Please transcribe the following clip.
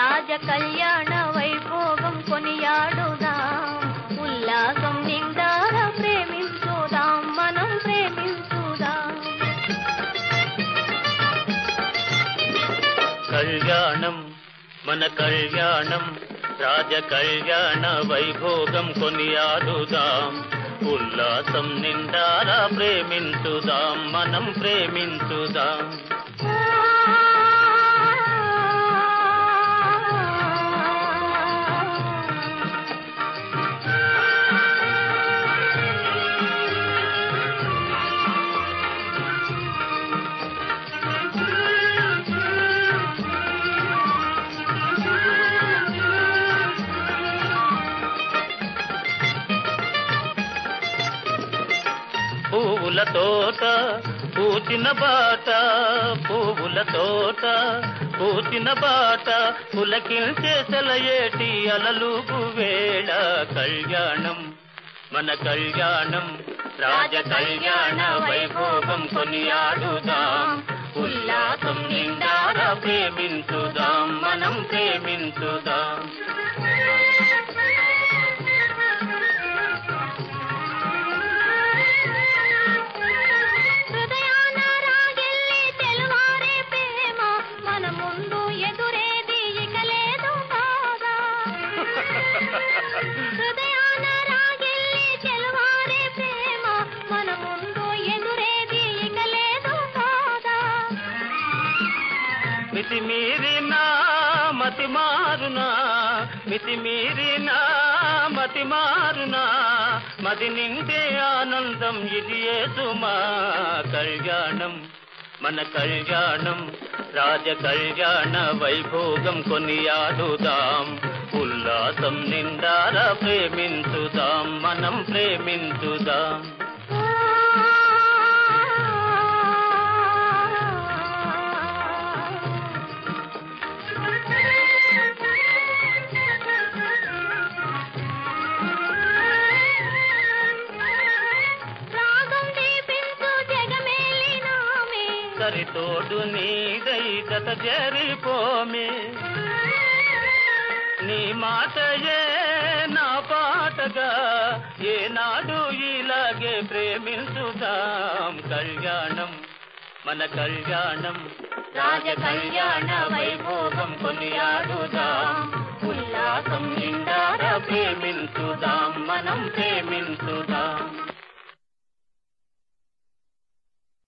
రాజ కళ్యాణ వైభోగం కొనియాడుదాం. ఉల్లాసం నిండార ప్రేమించుదాం మనం ప్రేమించుదాం. కళ్యాణం మన కళ్యాణం రాజ కళ్యాణ వైభోగం కొనియాడుదాం. ఉల్లాసం నిండారా ప్రేమించుదాం మనం ప్రేమించుదాం. పువ్వుల తోట పూచిన బాట పువ్వుల తోట పూచిన బాట పులకించే సెలయేటి అలలుగు వేళ కళ్యాణం. మన కళ్యాణం రాజ కళ్యాణ వైభోగం కొనియాడుదాం. ఉల్లాసం నిండారా ప్రేమించుదాం మనం ప్రేమించుదాం. మితి మీరిన మతి మారునా మితి మీరిన మతి మారునా. మది నిండే ఆనందం ఇది సుమా కళ్యాణం. మన కళ్యాణం రాజ కళ్యాణ వైభోగం కొనియాడుదాం. ఉల్లాసం నిండారా ప్రేమించుదాం మనం ప్రేమించుదాం. జగమేలినామే సరితోడు నీదై గత జరిపోమే. నీ మాటయే నా పాటగా ఏనాడు ఇలాగే ప్రేమించుదాం కళ్యాణం. మన కళ్యాణం రాజ కళ్యాణ వైభోగం కొనియాడుదాం. ఉల్లాసం నిండారా ప్రేమించుదాం మనం ప్రేమించుదాం.